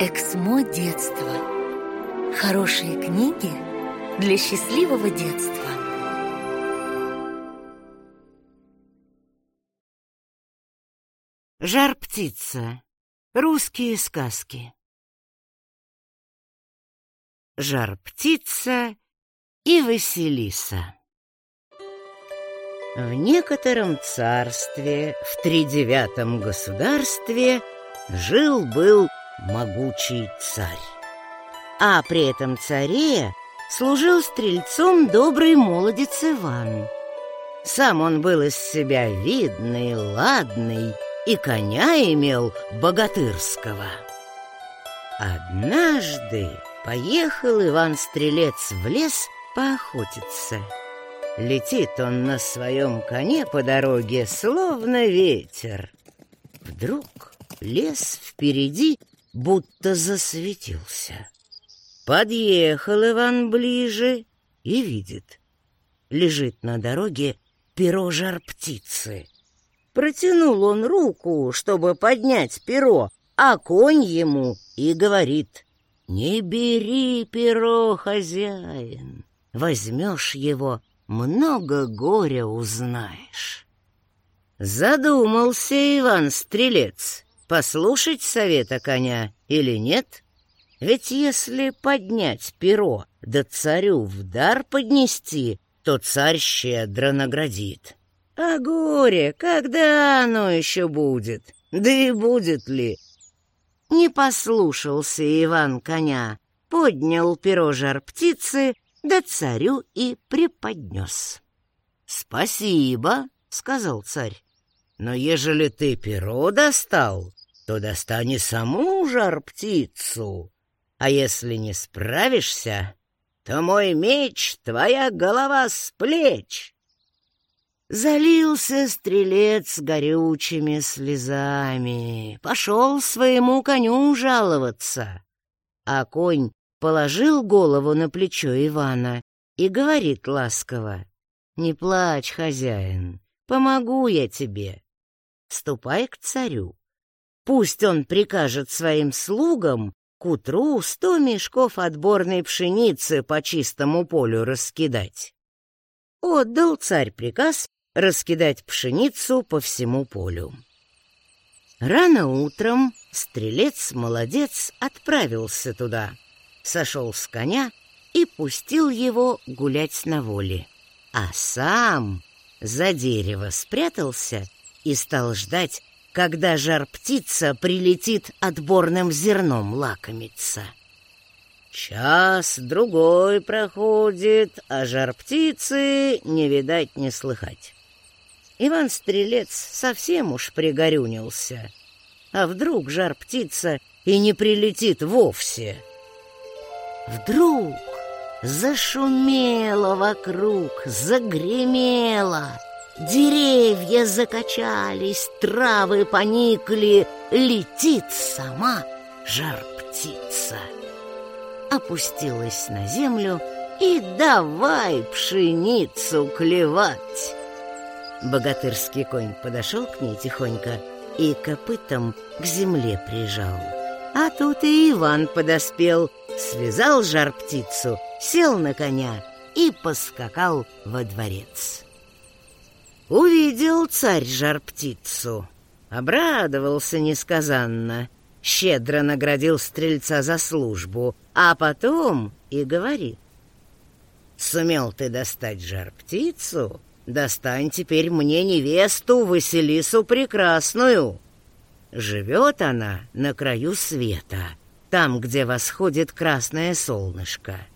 Эксмо детства. Хорошие книги для счастливого детства. Жар-птица. Русские сказки. Жар-птица и Василиса. В некотором царстве, в тридевятом государстве, жил-был могучий царь. А при этом царе служил стрельцом добрый молодец Иван. Сам он был из себя видный, ладный, и коня имел богатырского. Однажды поехал Иван-стрелец в лес поохотиться. Летит он на своем коне по дороге, словно ветер. Вдруг лес впереди будто засветился. Подъехал Иван ближе и видит. Лежит на дороге перо жар-птицы. Протянул он руку, чтобы поднять перо, а конь ему и говорит, «Не бери перо, хозяин, возьмешь его, много горя узнаешь». Задумался Иван-стрелец, послушать совета коня или нет? Ведь если поднять перо, да царю в дар поднести, то царь щедро наградит. А горе, когда оно еще будет? Да и будет ли? Не послушался Иван коня, поднял перо жар птицы, да царю и преподнес. «Спасибо», — сказал царь, — «но ежели ты перо достал, то достань саму жар-птицу. А если не справишься, то мой меч — твоя голова с плеч. Залился стрелец горючими слезами, пошел своему коню жаловаться. А конь положил голову на плечо Ивана и говорит ласково, «Не плачь, хозяин, помогу я тебе. Ступай к царю, Пусть он прикажет своим слугам к утру сто мешков отборной пшеницы по чистому полю раскидать. Отдал царь приказ раскидать пшеницу по всему полю. Рано утром стрелец-молодец отправился туда, сошел с коня и пустил его гулять на воле, а сам за дерево спрятался и стал ждать, когда жар-птица прилетит отборным зерном лакомиться. Час другой проходит, а жар-птицы не видать, не слыхать. Иван-стрелец совсем уж пригорюнился. А вдруг жар-птица и не прилетит вовсе? Вдруг зашумело вокруг, загремело — Деревья закачались, травы поникли, летит сама жар-птица. Опустилась на землю и давай пшеницу клевать. Богатырский конь подошел к ней тихонько и копытом к земле прижал. А тут и Иван подоспел, связал жар-птицу, сел на коня и поскакал во дворец. Увидел царь жар-птицу, обрадовался несказанно, щедро наградил стрельца за службу, а потом и говорит. «Сумел ты достать жар-птицу? Достань теперь мне невесту Василису Прекрасную. Живет она на краю света, там, где восходит красное солнышко.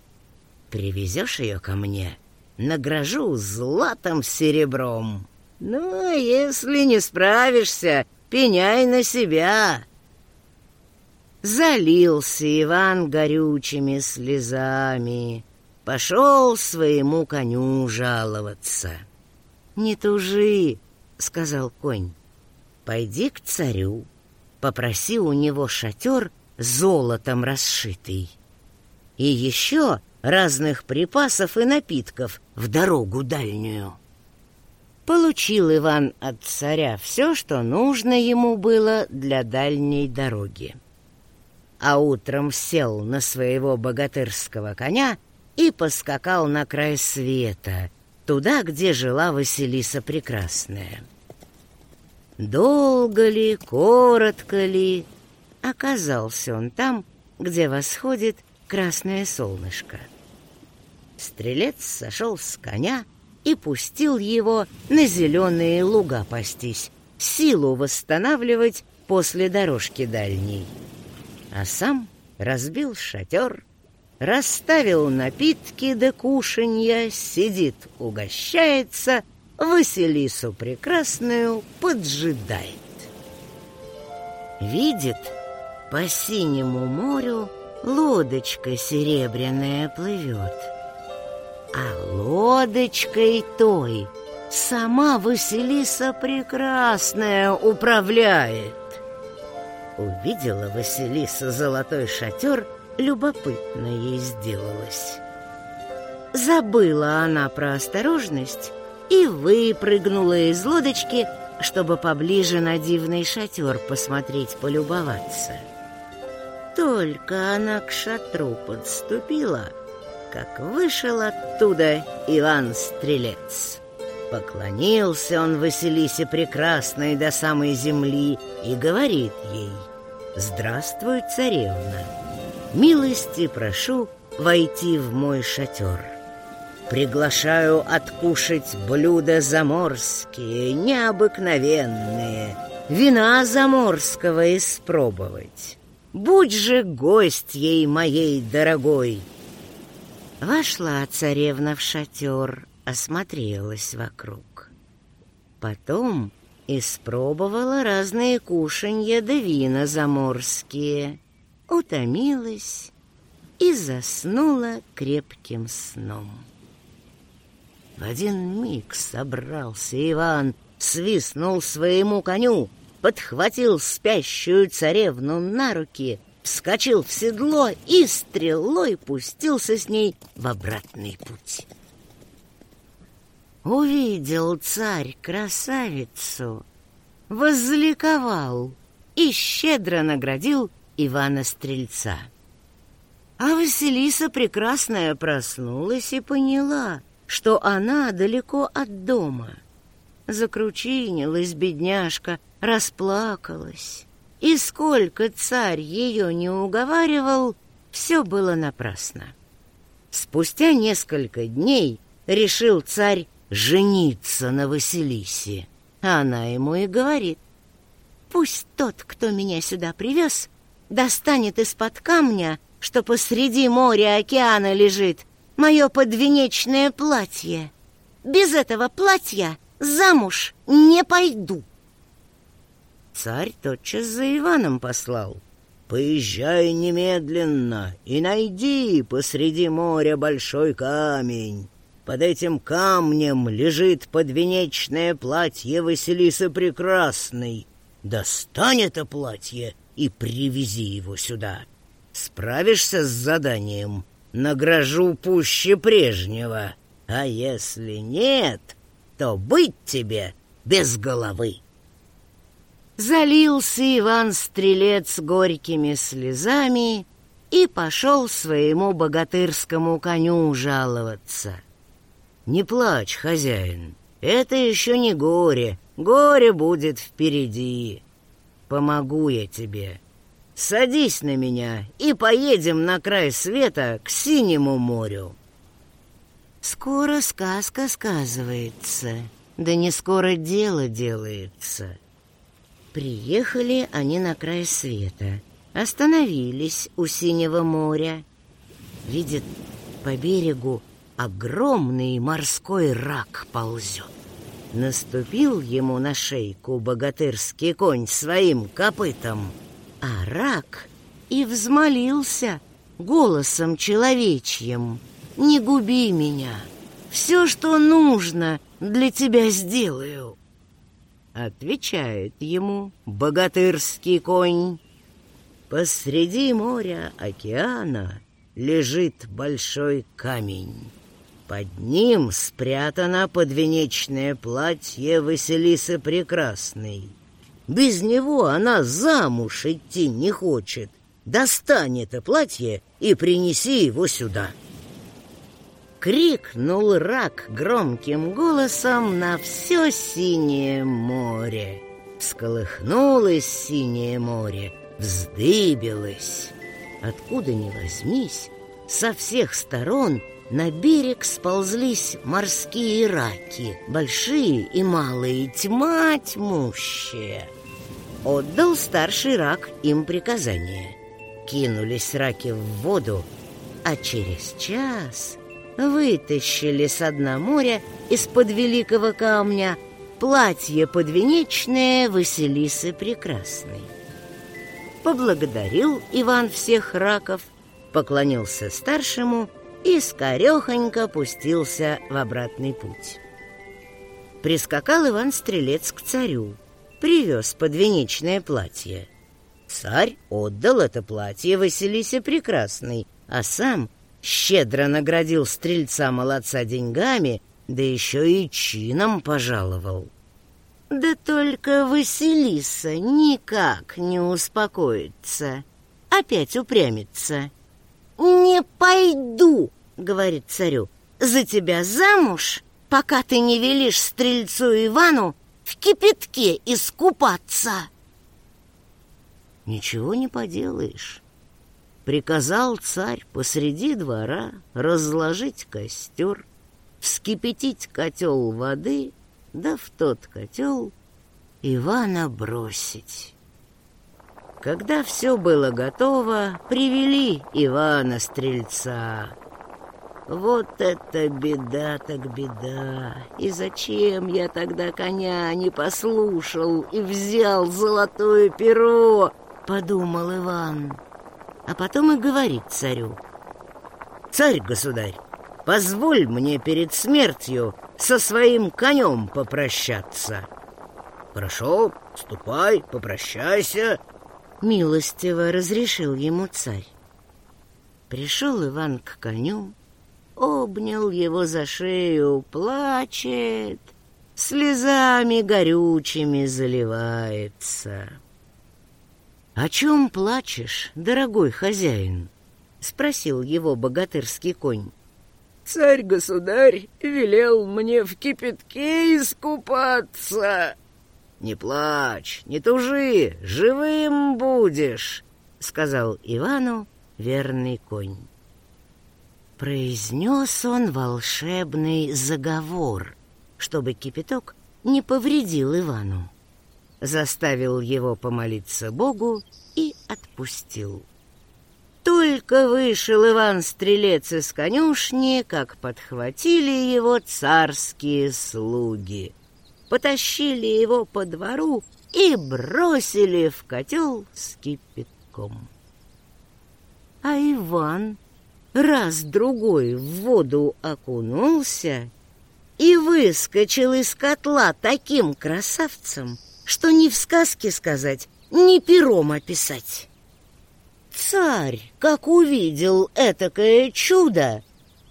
Привезешь ее ко мне — награжу златом серебром. Ну, если не справишься, пеняй на себя. Залился Иван горючими слезами, пошел своему коню жаловаться. «Не тужи», — сказал конь, — «пойди к царю, попроси у него шатер золотом расшитый. И еще разных припасов и напитков в дорогу дальнюю. Получил Иван от царя все, что нужно ему было для дальней дороги. а утром сел на своего богатырского коня и поскакал на край света, туда, где жила Василиса Прекрасная. Долго ли, коротко ли, оказался он там, где восходит красное солнышко. Стрелец сошел с коня и пустил его на зеленые луга пастись, силу восстанавливать после дорожки дальней. А сам разбил шатер, расставил напитки до кушанья, сидит, угощается, Василису прекрасную поджидает. Видит, по синему морю лодочка серебряная плывет. А лодочкой той сама Василиса прекрасная управляет. Увидела Василиса золотой шатер, любопытно ей сделалось. Забыла она про осторожность и выпрыгнула из лодочки, чтобы поближе на дивный шатер посмотреть, полюбоваться. Только она к шатру подступила, как вышел оттуда Иван-стрелец. Поклонился он Василисе Прекрасной до самой земли и говорит ей, «Здравствуй, царевна! Милости прошу войти в мой шатер. Приглашаю откушать блюда заморские, необыкновенные, вина заморского испробовать. Будь же гостьей моей дорогой!» Вошла царевна в шатер, осмотрелась вокруг. Потом испробовала разные кушанья да вина заморские, утомилась и заснула крепким сном. В один миг собрался Иван, свистнул своему коню, подхватил спящую царевну на руки, вскочил в седло и стрелой пустился с ней в обратный путь. Увидел царь красавицу, возликовал и щедро наградил Ивана Стрельца. А Василиса прекрасная проснулась и поняла, что она далеко от дома. Закручинилась бедняжка, расплакалась. И сколько царь ее не уговаривал, все было напрасно. Спустя несколько дней решил царь жениться на Василисе. Она ему и говорит, пусть тот, кто меня сюда привез, достанет из-под камня, что посреди моря океана лежит, мое подвенечное платье. Без этого платья замуж не пойду. Царь тотчас за Иваном послал. «Поезжай немедленно и найди посреди моря большой камень. Под этим камнем лежит подвенечное платье Василисы Прекрасной. Достань это платье и привези его сюда. Справишься с заданием, награжу пуще прежнего. А если нет, то быть тебе без головы. Залился Иван-стрелец горькими слезами и пошел своему богатырскому коню жаловаться. Не плачь, хозяин, это еще не горе, горе будет впереди. Помогу я тебе. Садись на меня и поедем на край света к синему морю. Скоро сказка сказывается, да не скоро дело делается. Приехали они на край света, остановились у синего моря. Видят по берегу огромный морской рак ползет. Наступил ему на шейку богатырский конь своим копытом, а рак и взмолился голосом человечьим. «Не губи меня, все, что нужно, для тебя сделаю». Отвечает ему богатырский конь. Посреди моря океана лежит большой камень. Под ним спрятано подвенечное платье Василисы Прекрасной. Без него она замуж идти не хочет, достань это платье и принеси его сюда!» Крикнул рак громким голосом на все синее море. Всколыхнулось синее море, вздыбилось. Откуда ни возьмись, со всех сторон на берег сползлись морские раки, большие и малые, тьма тьмущая. Отдал старший рак им приказание. Кинулись раки в воду, а через час вытащили с дна моря из-под великого камня платье подвенечное Василисы Прекрасной. Поблагодарил Иван всех раков, поклонился старшему и скорехонько пустился в обратный путь. Прискакал Иван Стрелец к царю, привез подвенечное платье. Царь отдал это платье Василисе Прекрасной, а сам щедро наградил стрельца-молодца деньгами, да еще и чином пожаловал. Да только Василиса никак не успокоится, опять упрямится — «Не пойду», — говорит царю, — «за тебя замуж, пока ты не велишь стрельцу Ивану в кипятке искупаться». Ничего не поделаешь. Приказал царь посреди двора разложить костер, вскипятить котел воды, да в тот котел Ивана бросить. Когда все было готово, привели Ивана Стрельца. Вот это беда так беда. И зачем я тогда коня не послушал и взял золотое перо, подумал Иван. А потом и говорит царю. Царь-государь, позволь мне перед смертью со своим конем попрощаться. Хорошо, ступай, попрощайся, милостиво разрешил ему царь. Пришел Иван к коню, обнял его за шею, плачет, слезами горючими заливается. «О чем плачешь, дорогой хозяин?» — спросил его богатырский конь. «Царь-государь велел мне в кипятке искупаться!» «Не плачь, не тужи, живым будешь», — сказал Ивану верный конь. Произнес он волшебный заговор, чтобы кипяток не повредил Ивану. Заставил его помолиться Богу и отпустил. Только вышел Иван-стрелец из конюшни, как подхватили его царские слуги — потащили его по двору и бросили в котел с кипятком. А Иван раз-другой в воду окунулся и выскочил из котла таким красавцем, что ни в сказке сказать, ни пером описать. Царь, как увидел этакое чудо,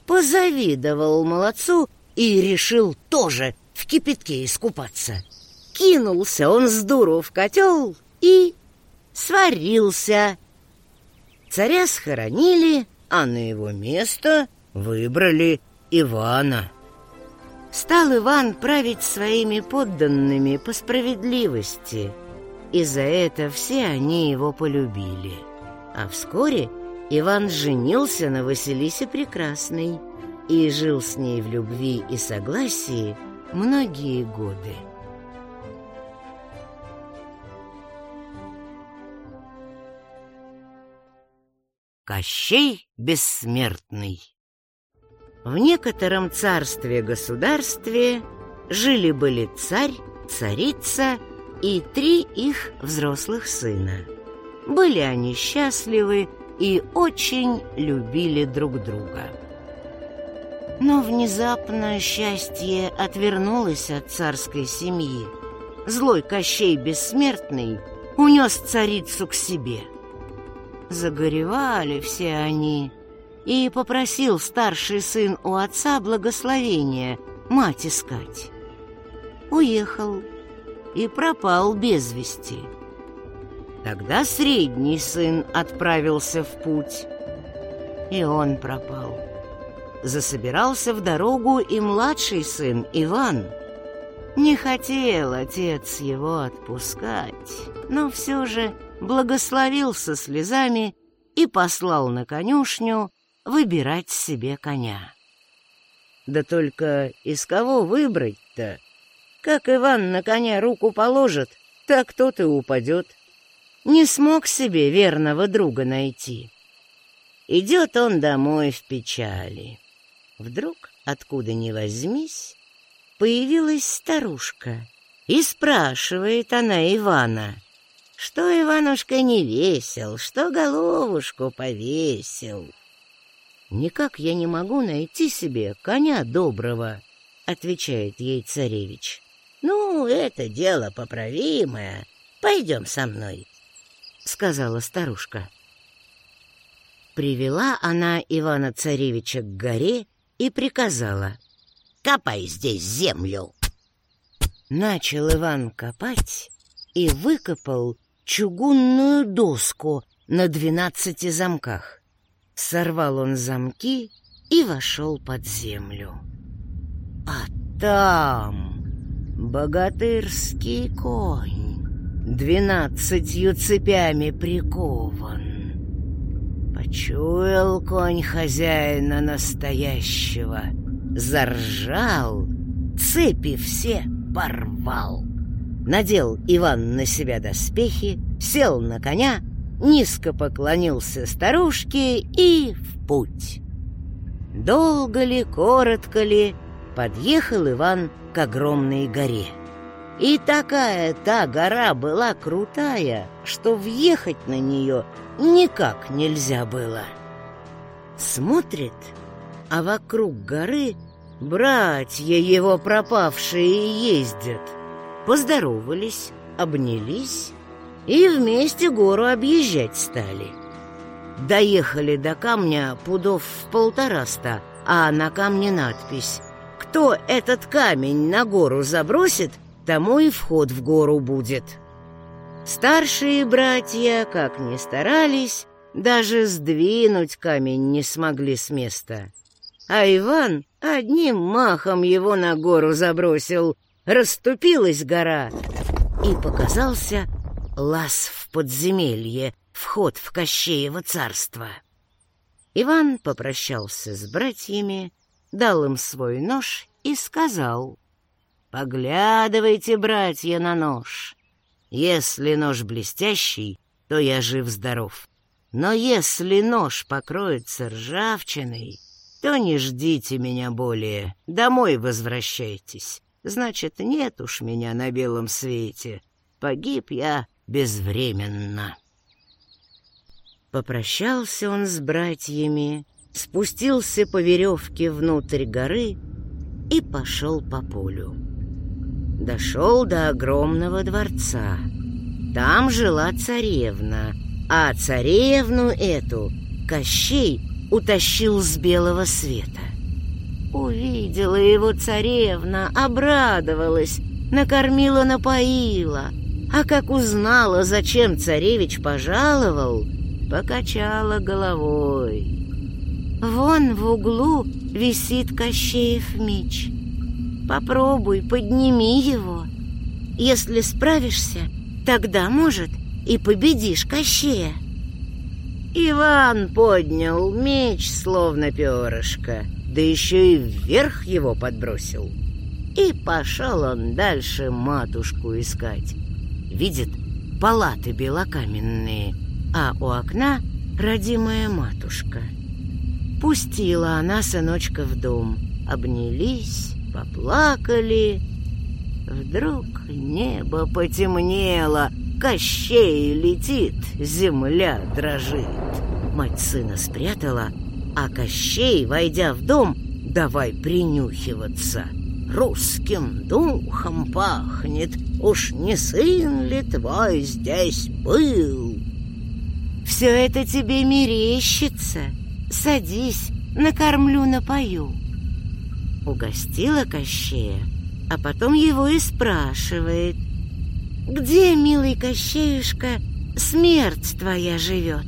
позавидовал молодцу и решил тоже в кипятке искупаться. Кинулся он с дуру в котел и сварился. Царя схоронили, а на его место выбрали Ивана. Стал Иван править своими подданными по справедливости, и за это все они его полюбили. А вскоре Иван женился на Василисе Прекрасной и жил с ней в любви и согласии многие годы. Кощей Бессмертный В некотором царстве-государстве жили-были царь, царица и три их взрослых сына. Были они счастливы и очень любили друг друга. Но внезапно счастье отвернулось от царской семьи. Злой Кощей Бессмертный унес царицу к себе. Загоревали все они, и попросил старший сын у отца благословения мать искать. Уехал и пропал без вести. Тогда средний сын отправился в путь, и он пропал. Засобирался в дорогу и младший сын Иван. Не хотел отец его отпускать, но все же благословился слезами и послал на конюшню выбирать себе коня. Да только из кого выбрать-то? Как Иван на коня руку положит, так тот и упадет. Не смог себе верного друга найти. Идет он домой в печали. Вдруг, откуда ни возьмись, появилась старушка. И спрашивает она Ивана, что Иванушка не весел, что головушку повесил. «Никак я не могу найти себе коня доброго», — отвечает ей царевич. «Ну, это дело поправимое. Пойдем со мной», — сказала старушка. Привела она Ивана-царевича к горе и приказала. «Копай здесь землю!» Начал Иван копать и выкопал чугунную доску на двенадцати замках. Сорвал он замки и вошел под землю. А там богатырский конь двенадцатью цепями прикован. Почуял конь хозяина настоящего, заржал, цепи все порвал. Надел Иван на себя доспехи, сел на коня — низко поклонился старушке и в путь. Долго ли, коротко ли, подъехал Иван к огромной горе. И такая та гора была крутая, что въехать на нее никак нельзя было. Смотрит, а вокруг горы братья его пропавшие ездят. Поздоровались, обнялись и вместе гору объезжать стали. Доехали до камня пудов в полтораста, а на камне надпись «Кто этот камень на гору забросит, тому и вход в гору будет». Старшие братья, как ни старались, даже сдвинуть камень не смогли с места. А Иван одним махом его на гору забросил, расступилась гора, и показался лаз в подземелье, вход в Кощеево царство. Иван попрощался с братьями, дал им свой нож и сказал, «Поглядывайте, братья, на нож. Если нож блестящий, то я жив-здоров. Но если нож покроется ржавчиной, то не ждите меня более, домой возвращайтесь. Значит, нет уж меня на белом свете. Погиб я безвременно. Попрощался он с братьями, спустился по веревке внутрь горы и пошел по полю. Дошел до огромного дворца. Там жила царевна, а царевну эту Кощей утащил с белого света. Увидела его царевна, обрадовалась, накормила-напоила — а как узнала, зачем царевич пожаловал, покачала головой. Вон в углу висит Кощеев меч. Попробуй, подними его. Если справишься, тогда, может, и победишь Кощея. Иван поднял меч, словно перышко, да еще и вверх его подбросил. И пошел он дальше матушку искать видит палаты белокаменные, а у окна родимая матушка. Пустила она сыночка в дом, обнялись, поплакали. Вдруг небо потемнело, Кощей летит, земля дрожит. Мать сына спрятала, а Кощей, войдя в дом, давай принюхиваться. Русским духом пахнет, Уж не сын ли твой здесь был? Все это тебе мерещится. Садись, накормлю, напою. Угостила Кощея, а потом его и спрашивает. Где, милый Кощеюшка, смерть твоя живет?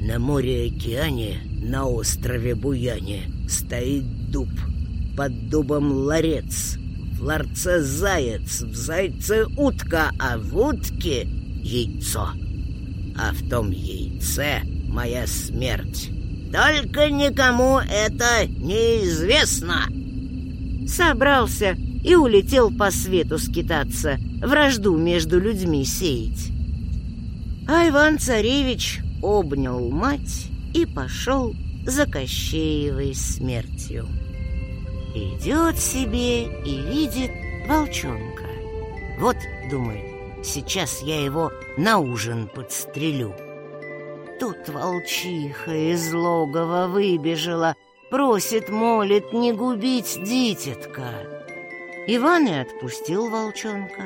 На море-океане, на острове Буяне, стоит дуб. Под дубом ларец, в ларце заяц, в зайце утка, а в утке яйцо. А в том яйце моя смерть. Только никому это неизвестно. Собрался и улетел по свету скитаться, вражду между людьми сеять. А Иван-царевич обнял мать и пошел за Кощеевой смертью. Идет себе и видит волчонка. Вот, думает, сейчас я его на ужин подстрелю. Тут волчиха из логова выбежала, просит, молит не губить дитятка. Иван и отпустил волчонка.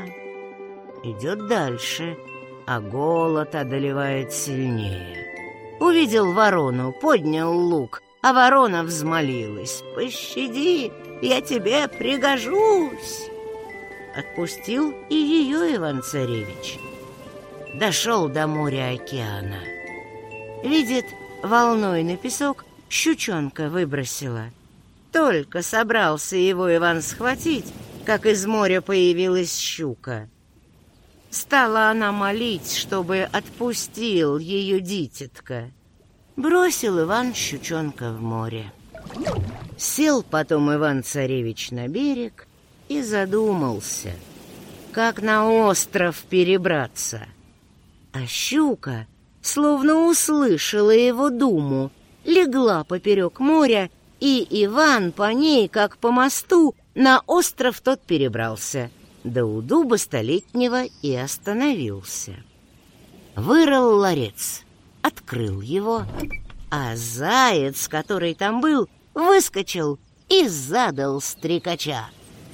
Идет дальше, а голод одолевает сильнее. Увидел ворону, поднял лук, а ворона взмолилась. «Пощади, я тебе пригожусь!» Отпустил и ее Иван-царевич. Дошел до моря океана. Видит, волной на песок щучонка выбросила. Только собрался его Иван схватить, как из моря появилась щука. Стала она молить, чтобы отпустил ее дитятка. Бросил Иван щучонка в море. Сел потом Иван-царевич на берег и задумался, как на остров перебраться. А щука, словно услышала его думу, легла поперек моря, и Иван по ней, как по мосту, на остров тот перебрался, да у дуба столетнего и остановился. Вырыл ларец — открыл его, а заяц, который там был, выскочил и задал стрекача.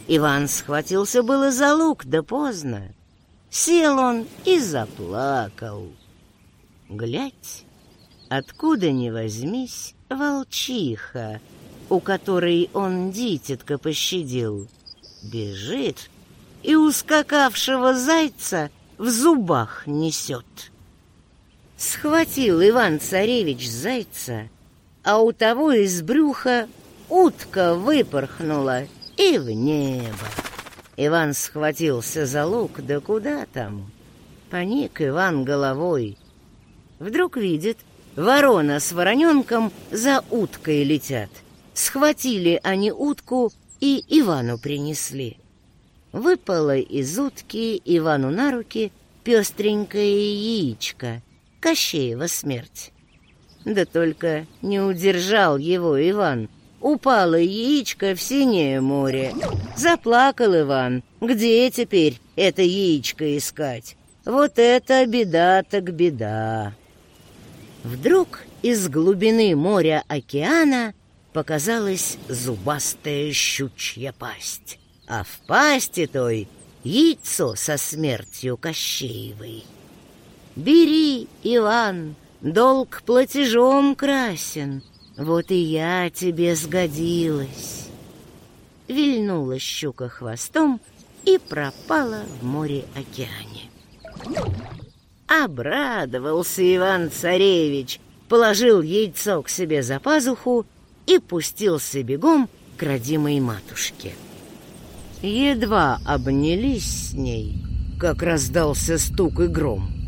Иван схватился было за лук, да поздно. Сел он и заплакал. Глядь, откуда ни возьмись, волчиха, у которой он дитятка пощадил, бежит и ускакавшего зайца в зубах несет. Схватил Иван-царевич зайца, а у того из брюха утка выпорхнула и в небо. Иван схватился за лук, да куда там? Поник Иван головой. Вдруг видит, ворона с вороненком за уткой летят. Схватили они утку и Ивану принесли. Выпало из утки Ивану на руки пестренькое яичко — Кощеева смерть. Да только не удержал его Иван. Упало яичко в синее море. Заплакал Иван. Где теперь это яичко искать? Вот это беда так беда. Вдруг из глубины моря океана показалась зубастая щучья пасть. А в пасти той яйцо со смертью Кощеевой. Бери, Иван, долг платежом красен, Вот и я тебе сгодилась. Вильнула щука хвостом и пропала в море-океане. Обрадовался Иван-царевич, положил яйцо к себе за пазуху и пустился бегом к родимой матушке. Едва обнялись с ней, как раздался стук и гром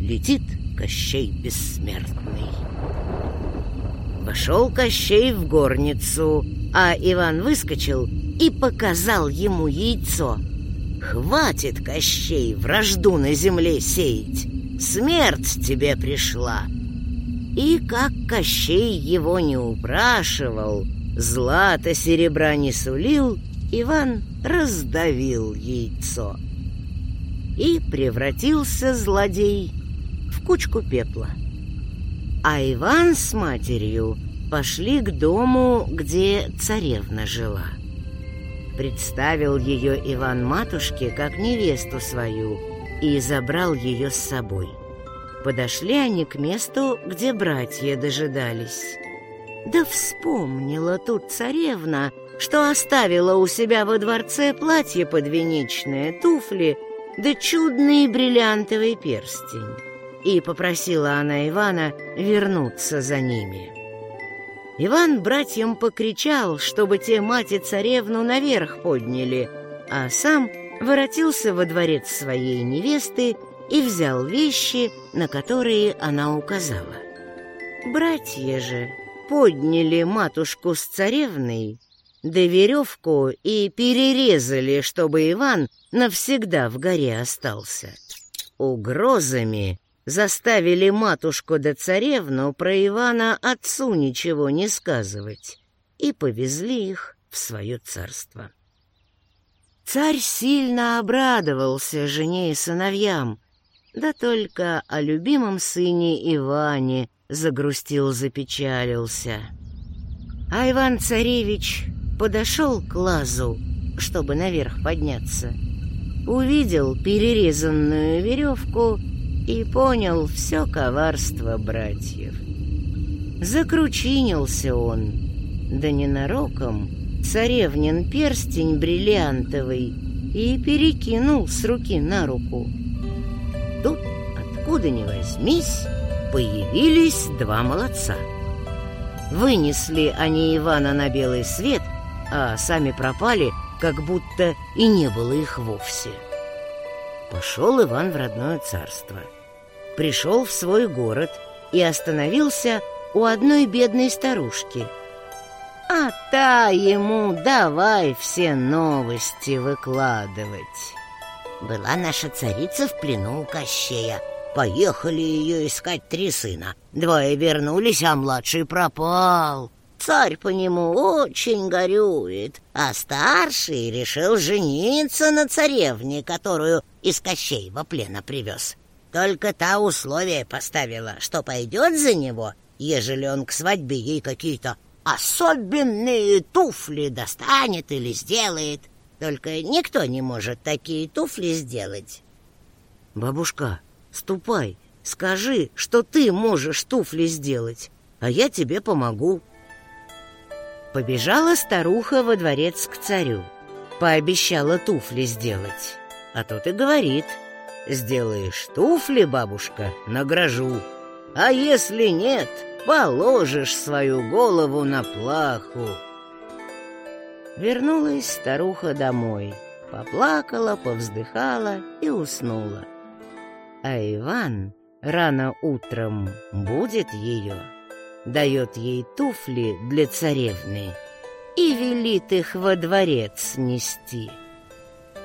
летит Кощей Бессмертный. Вошел Кощей в горницу, а Иван выскочил и показал ему яйцо. «Хватит, Кощей, вражду на земле сеять! Смерть тебе пришла!» И как Кощей его не упрашивал, злато серебра не сулил, Иван раздавил яйцо. И превратился злодей в кучку пепла. А Иван с матерью пошли к дому, где царевна жила. Представил ее Иван матушке как невесту свою и забрал ее с собой. Подошли они к месту, где братья дожидались. Да вспомнила тут царевна, что оставила у себя во дворце платье подвенечное, туфли да чудный бриллиантовый перстень. И попросила она Ивана вернуться за ними. Иван братьям покричал, чтобы те мать и царевну наверх подняли, а сам воротился во дворец своей невесты и взял вещи, на которые она указала. Братья же подняли матушку с царевной, да веревку и перерезали, чтобы Иван навсегда в горе остался. Угрозами заставили матушку да царевну про Ивана отцу ничего не сказывать и повезли их в свое царство. Царь сильно обрадовался жене и сыновьям, да только о любимом сыне Иване загрустил-запечалился. А Иван-царевич подошел к лазу, чтобы наверх подняться. Увидел перерезанную веревку и понял все коварство братьев. Закручинился он, да ненароком царевнин перстень бриллиантовый и перекинул с руки на руку. Тут, откуда ни возьмись, появились два молодца. Вынесли они Ивана на белый свет, а сами пропали, как будто и не было их вовсе. Пошел Иван в родное царство. Пришел в свой город и остановился у одной бедной старушки. А та ему давай все новости выкладывать. Была наша царица в плену у Кощея. Поехали ее искать три сына. Двое вернулись, а младший пропал. Царь по нему очень горюет, а старший решил жениться на царевне, которую из Кощеева плена привез. Только та условие поставила, что пойдет за него, ежели он к свадьбе ей какие-то особенные туфли достанет или сделает. Только никто не может такие туфли сделать. Бабушка, ступай, скажи, что ты можешь туфли сделать, а я тебе помогу. Побежала старуха во дворец к царю. Пообещала туфли сделать. А тот и говорит, сделаешь туфли, бабушка, награжу. А если нет, положишь свою голову на плаху. Вернулась старуха домой, поплакала, повздыхала и уснула. А Иван рано утром будет ее, дает ей туфли для царевны и велит их во дворец нести.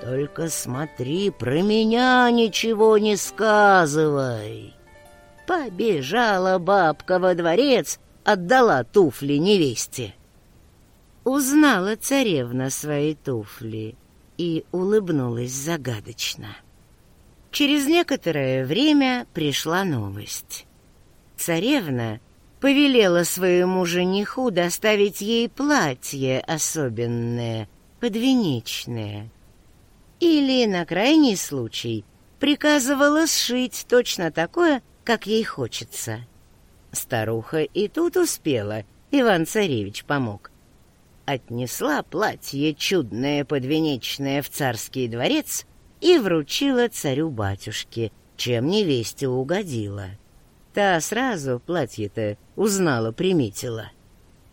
Только смотри, про меня ничего не сказывай. Побежала бабка во дворец, отдала туфли невесте. Узнала царевна свои туфли и улыбнулась загадочно. Через некоторое время пришла новость. Царевна повелела своему жениху доставить ей платье особенное, подвенечное. Или, на крайний случай, приказывала сшить точно такое, как ей хочется. Старуха и тут успела, Иван-царевич помог отнесла платье чудное подвенечное в царский дворец и вручила царю-батюшке, чем невесте угодила. Та сразу платье-то узнала, приметила.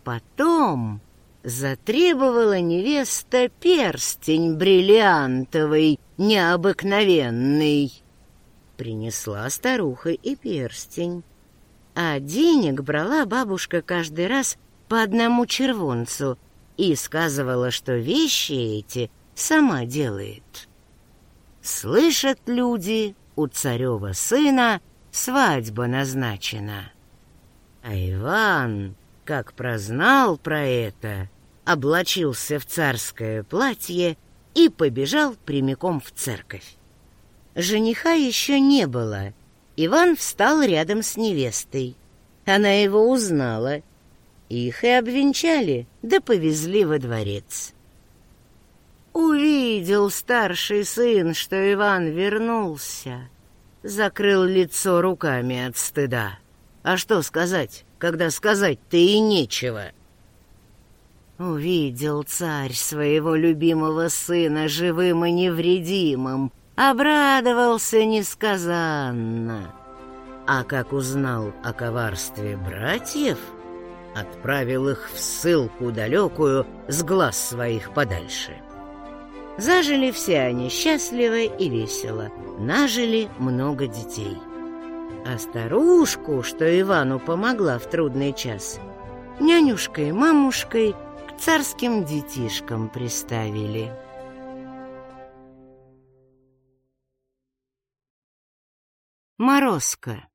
Потом затребовала невеста перстень бриллиантовый, необыкновенный. Принесла старуха и перстень. А денег брала бабушка каждый раз по одному червонцу — и сказывала, что вещи эти сама делает. Слышат люди, у царева сына свадьба назначена. А Иван, как прознал про это, облачился в царское платье и побежал прямиком в церковь. Жениха еще не было. Иван встал рядом с невестой. Она его узнала их и обвенчали, да повезли во дворец. Увидел старший сын, что Иван вернулся. Закрыл лицо руками от стыда. А что сказать, когда сказать-то и нечего? Увидел царь своего любимого сына живым и невредимым, обрадовался несказанно. А как узнал о коварстве братьев, отправил их в ссылку далекую с глаз своих подальше. Зажили все они счастливо и весело, нажили много детей. А старушку, что Ивану помогла в трудный час, нянюшкой-мамушкой к царским детишкам приставили. Морозко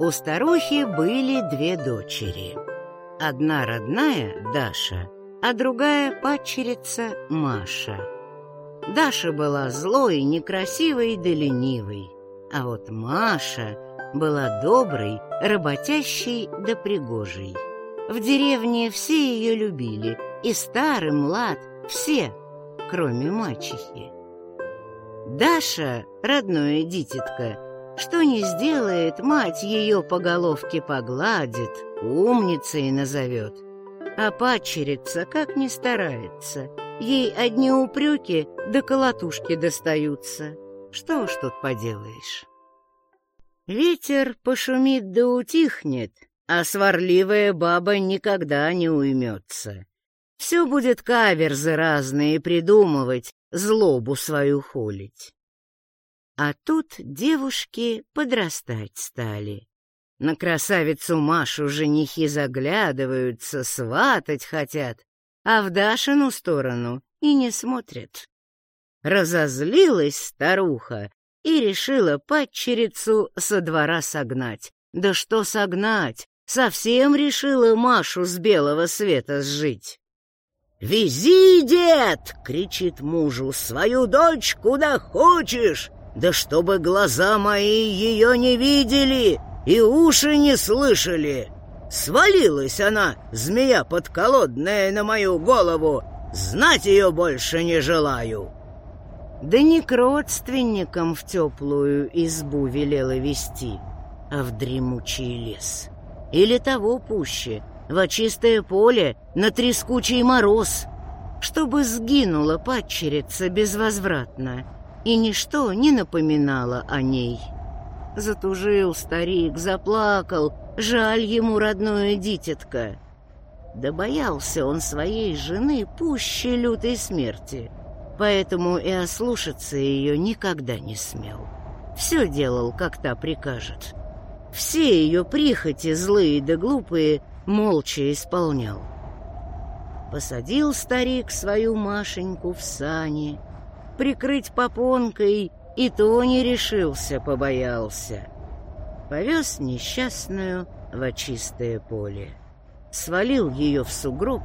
У старухи были две дочери. Одна родная, Даша, а другая падчерица Маша. Даша была злой, некрасивой да ленивой, а вот Маша была доброй, работящей да пригожей. В деревне все ее любили, и старый, млад, все, кроме мачехи. Даша, родное дитятко, что не сделает, мать ее по головке погладит, умницей назовет — а падчерица как не старается. Ей одни упреки до колотушки достаются. Что уж тут поделаешь. Ветер пошумит да утихнет, а сварливая баба никогда не уймется. Все будет каверзы разные придумывать, злобу свою холить. А тут девушки подрастать стали. На красавицу Машу женихи заглядываются, сватать хотят, а в Дашину сторону и не смотрят. Разозлилась старуха и решила падчерицу со двора согнать. Да что согнать, совсем решила Машу с белого света сжить. «Вези, дед!» — кричит мужу, «свою дочь куда хочешь, да чтобы глаза мои ее не видели!» И уши не слышали. Свалилась она, змея подколодная, на мою голову. Знать ее больше не желаю. Да не к родственникам в теплую избу велела вести, а в дремучий лес. Или того пуще, во чистое поле, на трескучий мороз, чтобы сгинула падчерица безвозвратно, и ничто не напоминало о ней». Затужил старик, заплакал, жаль ему родное дитятко. Да боялся он своей жены пуще лютой смерти, поэтому и ослушаться ее никогда не смел. Все делал, как та прикажет. Все ее прихоти, злые да глупые, молча исполнял. Посадил старик свою Машеньку в сани, прикрыть попонкой и то не решился, побоялся. Повез несчастную в чистое поле. Свалил ее в сугроб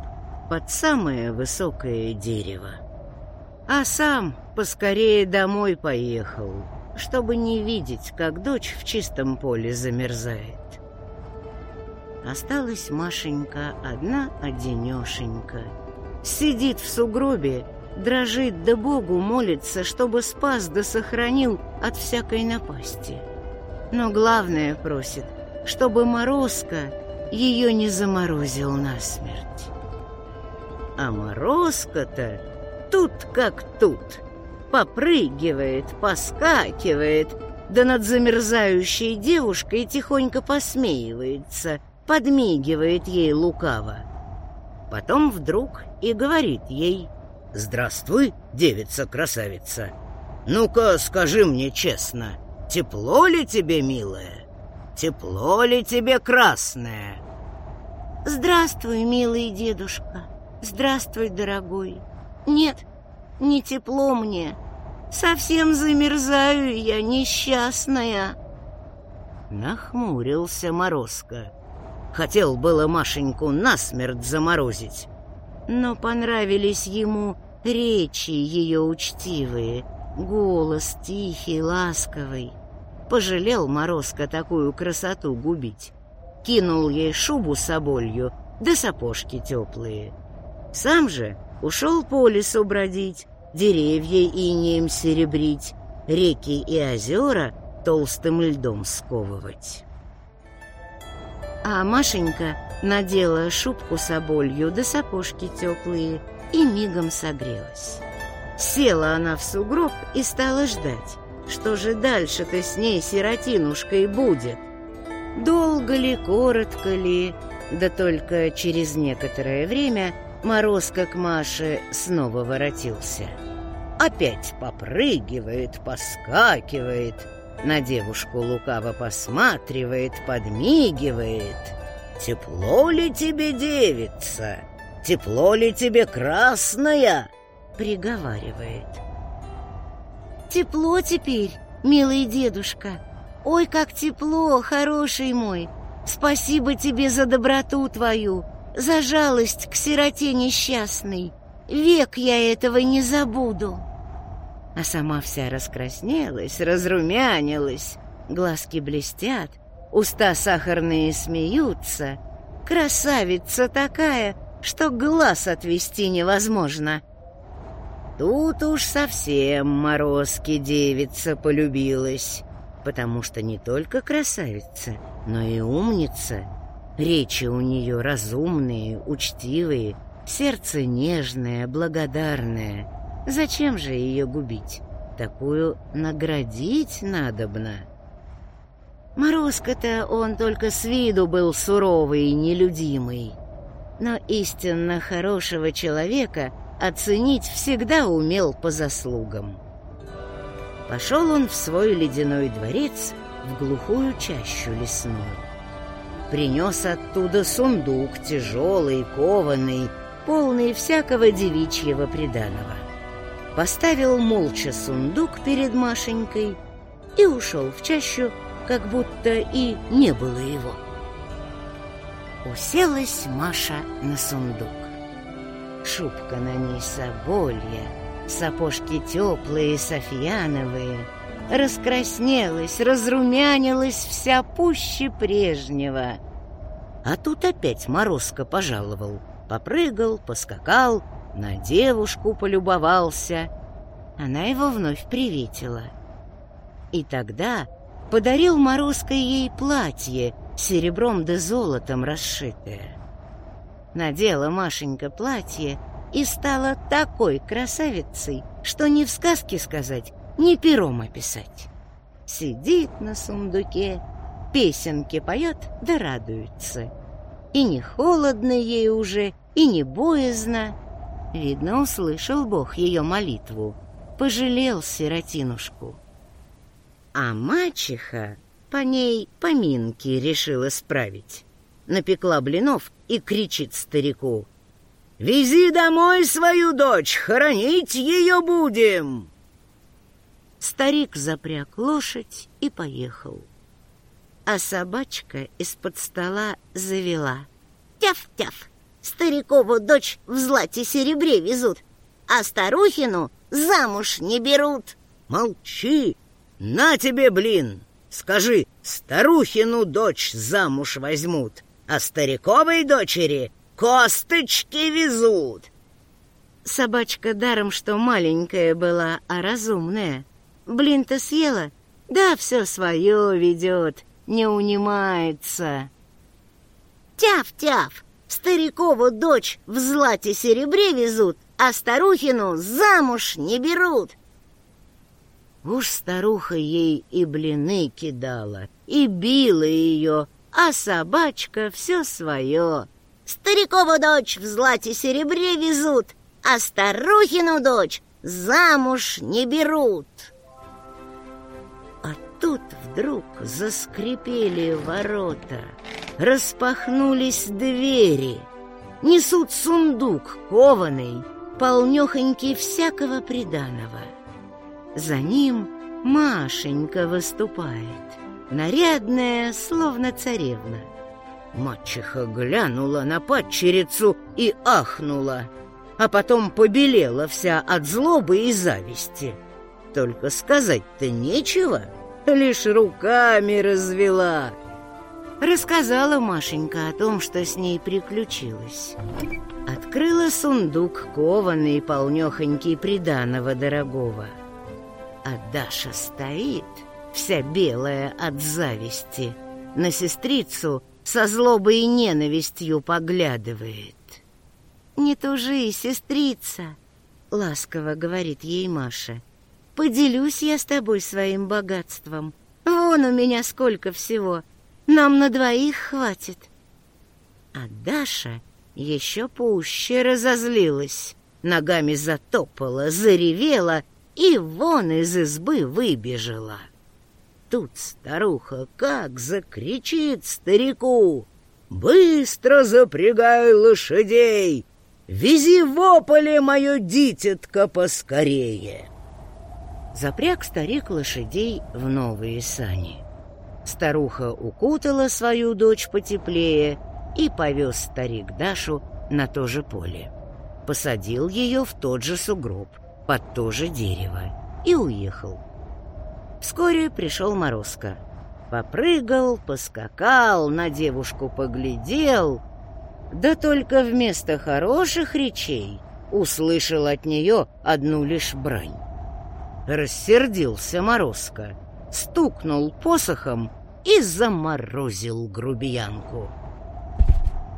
под самое высокое дерево. А сам поскорее домой поехал, чтобы не видеть, как дочь в чистом поле замерзает. Осталась Машенька одна-одинешенька. Сидит в сугробе дрожит да Богу молится, чтобы спас да сохранил от всякой напасти. Но главное просит, чтобы Морозко ее не заморозил насмерть. А Морозко-то тут как тут, попрыгивает, поскакивает, да над замерзающей девушкой тихонько посмеивается, подмигивает ей лукаво. Потом вдруг и говорит ей «Здравствуй, девица-красавица! Ну-ка, скажи мне честно, тепло ли тебе, милая? Тепло ли тебе, красное?» «Здравствуй, милый дедушка! Здравствуй, дорогой! Нет, не тепло мне! Совсем замерзаю я, несчастная!» Нахмурился Морозко. Хотел было Машеньку насмерть заморозить, но понравились ему речи ее учтивые, голос тихий, ласковый. Пожалел Морозко такую красоту губить. Кинул ей шубу с оболью, да сапожки теплые. Сам же ушел по лесу бродить, деревья инеем серебрить, реки и озера толстым льдом сковывать. А Машенька надела шубку с оболью да сапожки теплые — и мигом согрелась. Села она в сугроб и стала ждать, что же дальше-то с ней сиротинушкой будет? Долго ли, коротко ли, да только через некоторое время Морозко к Маше снова воротился. Опять попрыгивает, поскакивает, на девушку лукаво посматривает, подмигивает. «Тепло ли тебе, девица? Тепло ли тебе, красная?» приговаривает. «Тепло теперь, милый дедушка. Ой, как тепло, хороший мой. Спасибо тебе за доброту твою, за жалость к сироте несчастной. Век я этого не забуду». А сама вся раскраснелась, разрумянилась, глазки блестят, уста сахарные смеются. Красавица такая, что глаз отвести невозможно. Тут уж совсем Морозки девица полюбилась, потому что не только красавица, но и умница. Речи у нее разумные, учтивые, сердце нежное, благодарное. Зачем же ее губить? Такую наградить надобно. Морозко-то он только с виду был суровый и нелюдимый. Но истинно хорошего человека — оценить всегда умел по заслугам. Пошел он в свой ледяной дворец в глухую чащу лесную. Принес оттуда сундук тяжелый, кованый, полный всякого девичьего приданого. Поставил молча сундук перед Машенькой и ушел в чащу, как будто и не было его. Уселась Маша на сундук. Шубка на ней соболья, сапожки теплые, софьяновые. Раскраснелась, разрумянилась вся пуще прежнего. А тут опять Морозко пожаловал. Попрыгал, поскакал, на девушку полюбовался. Она его вновь приветила. И тогда подарил Морозко ей платье, серебром да золотом расшитое. Надела Машенька платье и стала такой красавицей, что ни в сказке сказать, ни пером описать. Сидит на сундуке, песенки поет да радуется. И не холодно ей уже, и не боязно. Видно, услышал Бог ее молитву, пожалел сиротинушку. А мачеха по ней поминки решила справить напекла блинов и кричит старику. «Вези домой свою дочь, хоронить ее будем!» Старик запряг лошадь и поехал. А собачка из-под стола завела. «Тяф-тяф! Старикову дочь в злате-серебре везут, а старухину замуж не берут!» «Молчи! На тебе, блин! Скажи, старухину дочь замуж возьмут, а стариковой дочери косточки везут. Собачка даром, что маленькая была, а разумная. Блин-то съела, да все свое ведет, не унимается. Тяв-тяв, старикову дочь в злате-серебре везут, а старухину замуж не берут. Уж старуха ей и блины кидала, и била ее, а собачка все свое. Старикову дочь в злате-серебре везут, а старухину дочь замуж не берут. А тут вдруг заскрипели ворота, распахнулись двери, несут сундук кованый, полнехонький всякого приданого. За ним Машенька выступает — нарядная, словно царевна. Мачеха глянула на падчерицу и ахнула, а потом побелела вся от злобы и зависти. Только сказать-то нечего, лишь руками развела. Рассказала Машенька о том, что с ней приключилось. Открыла сундук кованый, полнёхонький приданого дорогого. А Даша стоит вся белая от зависти, на сестрицу со злобой и ненавистью поглядывает. «Не тужи, сестрица!» — ласково говорит ей Маша. поделюсь я с тобой своим богатством. Вон у меня сколько всего. Нам на двоих хватит. А Даша еще пуще разозлилась, ногами затопала, заревела и вон из избы выбежала. Тут старуха как закричит старику. «Быстро запрягай лошадей! Вези в поле мое дитятко поскорее!» Запряг старик лошадей в новые сани. Старуха укутала свою дочь потеплее и повез старик Дашу на то же поле. Посадил ее в тот же сугроб, под то же дерево, и уехал. Вскоре пришел Морозко. Попрыгал, поскакал, на девушку поглядел. Да только вместо хороших речей услышал от нее одну лишь брань. Рассердился Морозко, стукнул посохом и заморозил грубиянку.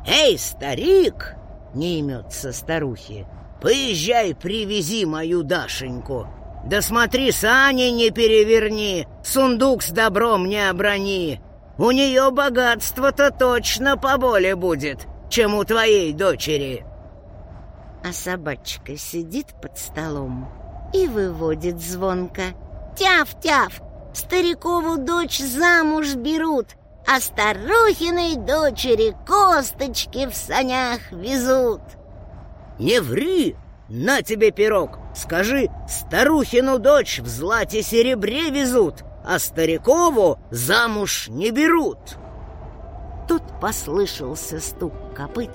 «Эй, старик!» — не имется старухи. «Поезжай, привези мою Дашеньку. Да смотри, сани не переверни, сундук с добром не оброни. У нее богатство-то точно поболее будет, чем у твоей дочери». А собачка сидит под столом и выводит звонко. «Тяв-тяв! Старикову дочь замуж берут, а старухиной дочери косточки в санях везут!» «Не ври! На тебе пирог! Скажи, старухину дочь в злате-серебре везут, а старикову замуж не берут!» Тут послышался стук копыт,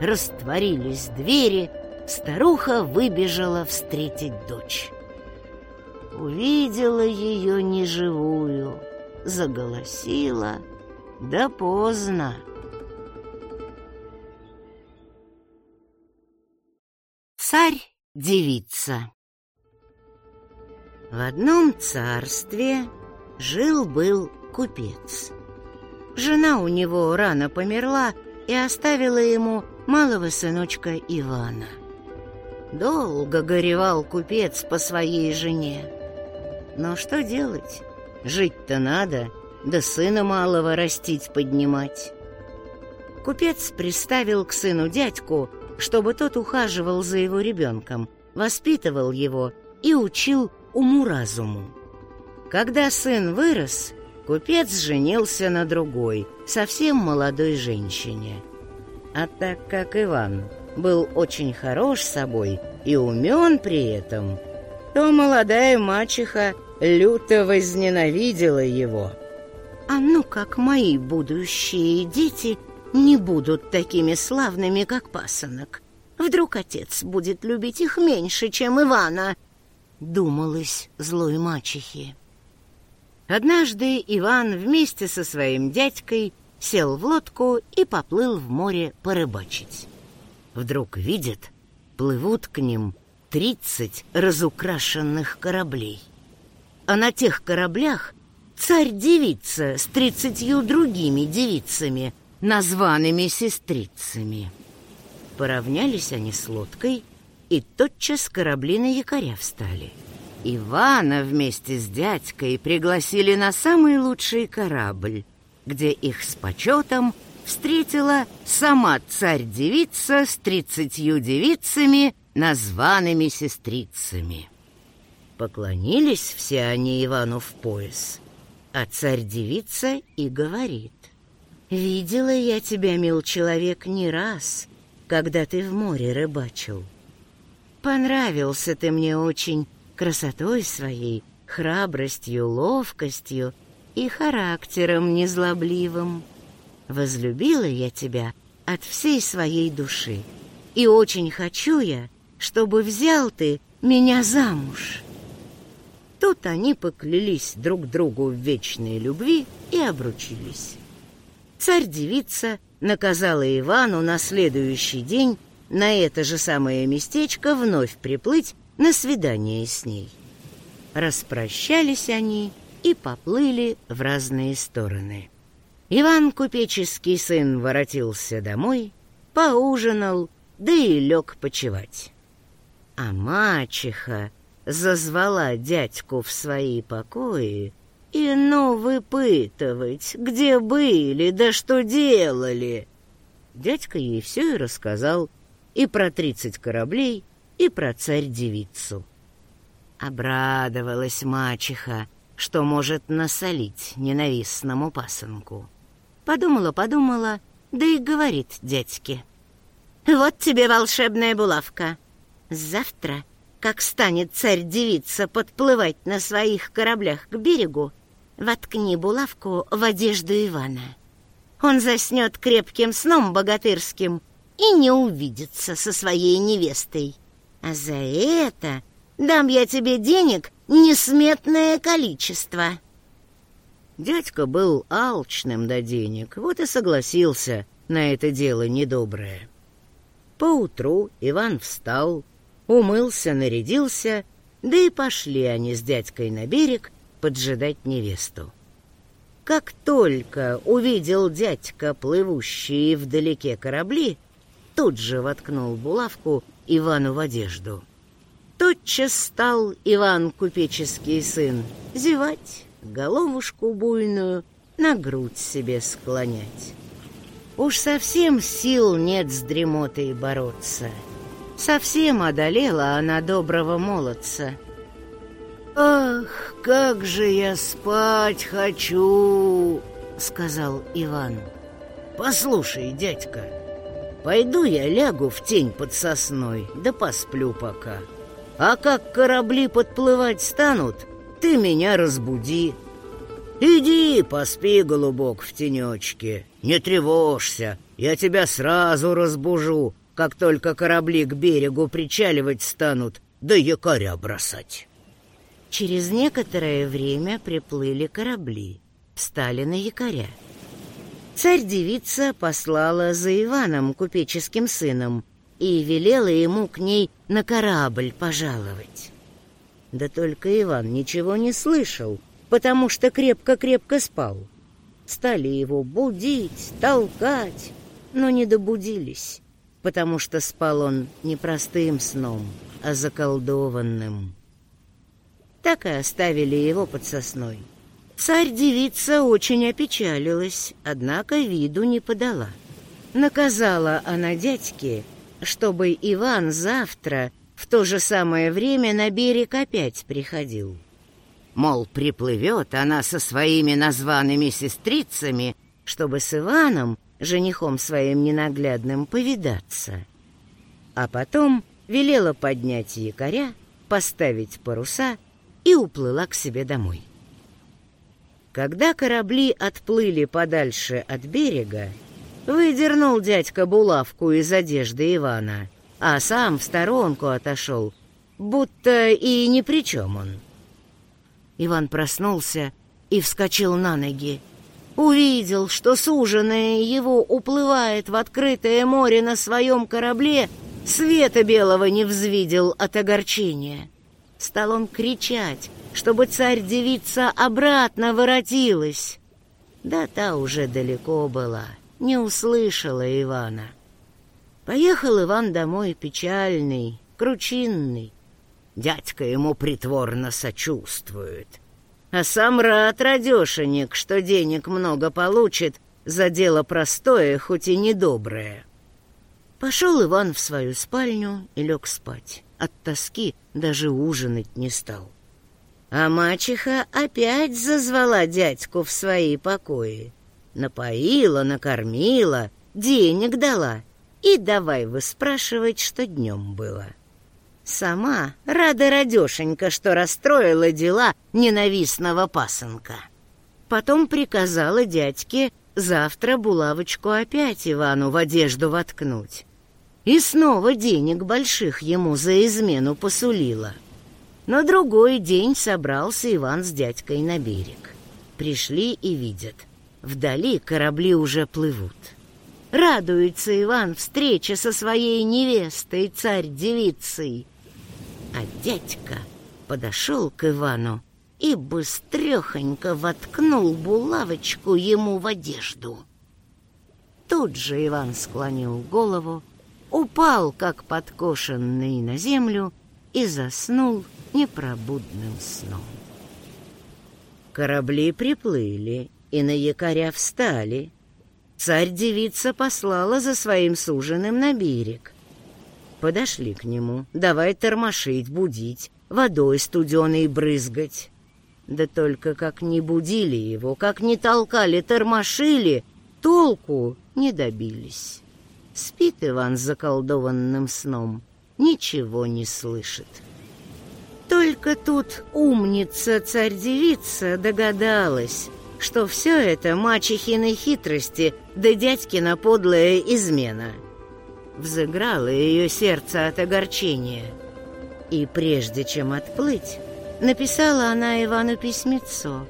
растворились двери, старуха выбежала встретить дочь. Увидела ее неживую, заголосила, да поздно. Царь-девица В одном царстве жил-был купец. Жена у него рано померла и оставила ему малого сыночка Ивана. Долго горевал купец по своей жене. Но что делать? Жить-то надо, да сына малого растить поднимать. Купец приставил к сыну дядьку, чтобы тот ухаживал за его ребенком, воспитывал его и учил уму-разуму. Когда сын вырос, купец женился на другой, совсем молодой женщине. А так как Иван был очень хорош собой и умен при этом, то молодая мачеха люто возненавидела его. А ну как мои будущие дети не будут такими славными, как пасынок. Вдруг отец будет любить их меньше, чем Ивана, думалось злой мачехе. Однажды Иван вместе со своим дядькой сел в лодку и поплыл в море порыбачить. Вдруг видит, плывут к ним тридцать разукрашенных кораблей. А на тех кораблях царь-девица с тридцатью другими девицами, названными сестрицами. Поравнялись они с лодкой, и тотчас корабли на якоря встали. Ивана вместе с дядькой пригласили на самый лучший корабль, где их с почетом встретила сама царь-девица с тридцатью девицами, названными сестрицами. Поклонились все они Ивану в пояс, а царь-девица и говорит. «Видела я тебя, мил человек, не раз, когда ты в море рыбачил. Понравился ты мне очень красотой своей, храбростью, ловкостью и характером незлобливым. Возлюбила я тебя от всей своей души, и очень хочу я, чтобы взял ты меня замуж». Тут они поклялись друг другу в вечной любви и обручились. Царь-девица наказала Ивану на следующий день на это же самое местечко вновь приплыть на свидание с ней. Распрощались они и поплыли в разные стороны. Иван, купеческий сын, воротился домой, поужинал, да и лег почевать. А мачеха зазвала дядьку в свои покои и ну выпытывать, где были, да что делали. Дядька ей все и рассказал, и про тридцать кораблей, и про царь-девицу. Обрадовалась мачеха, что может насолить ненавистному пасынку. Подумала-подумала, да и говорит дядьке. «Вот тебе волшебная булавка. Завтра, как станет царь-девица подплывать на своих кораблях к берегу, воткни булавку в одежду Ивана. Он заснет крепким сном богатырским и не увидится со своей невестой. А за это дам я тебе денег несметное количество». Дядька был алчным до денег, вот и согласился на это дело недоброе. Поутру Иван встал, умылся, нарядился, да и пошли они с дядькой на берег поджидать невесту. Как только увидел дядька плывущие вдалеке корабли, тут же воткнул булавку Ивану в одежду. Тотчас стал Иван, купеческий сын, зевать, головушку буйную на грудь себе склонять. Уж совсем сил нет с дремотой бороться. Совсем одолела она доброго молодца. «Ах, как же я спать хочу!» — сказал Иван. «Послушай, дядька, пойду я лягу в тень под сосной, да посплю пока». А как корабли подплывать станут, ты меня разбуди. Иди, поспи, голубок, в тенечке. Не тревожься, я тебя сразу разбужу, как только корабли к берегу причаливать станут, да якоря бросать. Через некоторое время приплыли корабли, встали на якоря. Царь-девица послала за Иваном, купеческим сыном, и велела ему к ней на корабль пожаловать. Да только Иван ничего не слышал, потому что крепко-крепко спал. Стали его будить, толкать, но не добудились, потому что спал он не простым сном, а заколдованным. Так и оставили его под сосной. Царь-девица очень опечалилась, однако виду не подала. Наказала она дядьке чтобы Иван завтра в то же самое время на берег опять приходил. Мол, приплывет она со своими названными сестрицами, чтобы с Иваном, женихом своим ненаглядным, повидаться. А потом велела поднять якоря, поставить паруса и уплыла к себе домой. Когда корабли отплыли подальше от берега, Выдернул дядька булавку из одежды Ивана, а сам в сторонку отошел, будто и ни при чем он. Иван проснулся и вскочил на ноги. Увидел, что суженая его уплывает в открытое море на своем корабле, света белого не взвидел от огорчения. Стал он кричать, чтобы царь-девица обратно воротилась. Да та уже далеко была не услышала Ивана. Поехал Иван домой печальный, кручинный. Дядька ему притворно сочувствует. А сам рад радешенек, что денег много получит за дело простое, хоть и недоброе. Пошел Иван в свою спальню и лег спать. От тоски даже ужинать не стал. А мачеха опять зазвала дядьку в свои покои. Напоила, накормила, денег дала. И давай вы спрашивать, что днем было. Сама рада радешенька, что расстроила дела ненавистного пасынка. Потом приказала дядьке завтра булавочку опять Ивану в одежду воткнуть. И снова денег больших ему за измену посулила. На другой день собрался Иван с дядькой на берег. Пришли и видят — Вдали корабли уже плывут. Радуется Иван встрече со своей невестой, царь-девицей. А дядька подошел к Ивану и быстрехонько воткнул булавочку ему в одежду. Тут же Иван склонил голову, упал, как подкошенный, на землю и заснул непробудным сном. Корабли приплыли и на якоря встали. Царь-девица послала за своим суженым на берег. Подошли к нему, давай тормошить, будить, водой студеной брызгать. Да только как не будили его, как не толкали, тормошили, толку не добились. Спит Иван заколдованным сном, ничего не слышит. Только тут умница царь-девица догадалась, что все это мачехины хитрости да дядькина подлая измена. Взыграло ее сердце от огорчения. И прежде чем отплыть, написала она Ивану письмецо,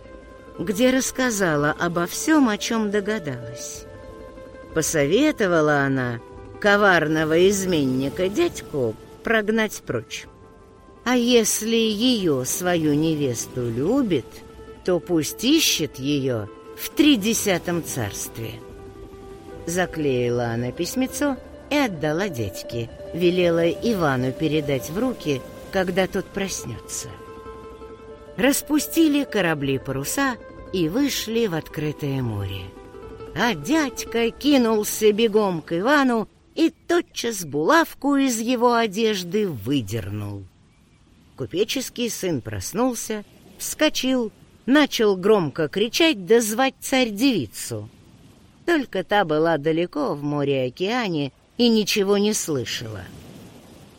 где рассказала обо всем, о чем догадалась. Посоветовала она коварного изменника дядьку прогнать прочь. А если ее, свою невесту, любит, то пусть ищет ее в тридесятом царстве. Заклеила она письмецо и отдала дядьке, велела Ивану передать в руки, когда тот проснется. Распустили корабли паруса и вышли в открытое море. А дядька кинулся бегом к Ивану и тотчас булавку из его одежды выдернул. Купеческий сын проснулся, вскочил, начал громко кричать да звать царь-девицу. Только та была далеко в море-океане и ничего не слышала.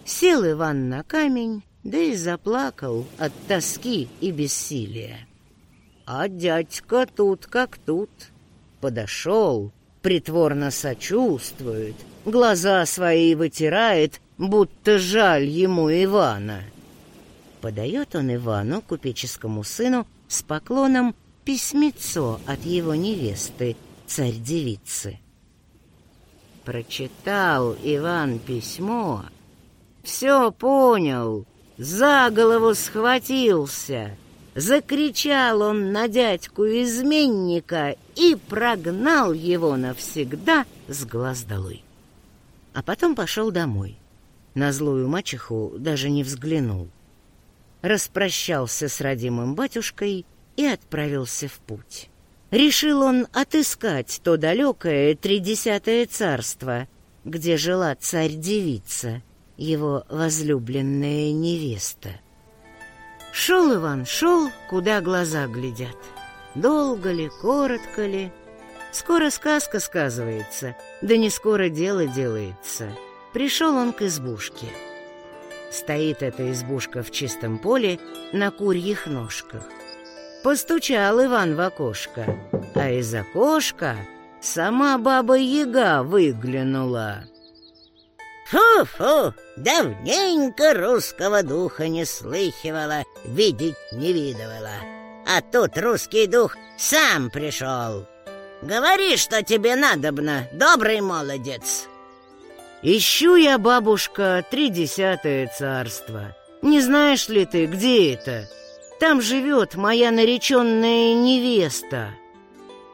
Сел Иван на камень, да и заплакал от тоски и бессилия. А дядька тут как тут. Подошел, притворно сочувствует, глаза свои вытирает, будто жаль ему Ивана. Подает он Ивану, купеческому сыну, с поклоном письмецо от его невесты, царь-девицы. Прочитал Иван письмо, все понял, за голову схватился. Закричал он на дядьку-изменника и прогнал его навсегда с глаз долой. А потом пошел домой. На злую мачеху даже не взглянул распрощался с родимым батюшкой и отправился в путь. Решил он отыскать то далекое тридесятое царство, где жила царь-девица, его возлюбленная невеста. Шел Иван, шел, куда глаза глядят. Долго ли, коротко ли? Скоро сказка сказывается, да не скоро дело делается. Пришел он к избушке — Стоит эта избушка в чистом поле на курьих ножках. Постучал Иван в окошко, а из окошка сама баба-яга выглянула. Фу-фу, давненько русского духа не слыхивала, видеть не видывала. А тут русский дух сам пришел. Говори, что тебе надобно, добрый молодец. Ищу я, бабушка, тридесятое царство. Не знаешь ли ты, где это? Там живет моя нареченная невеста.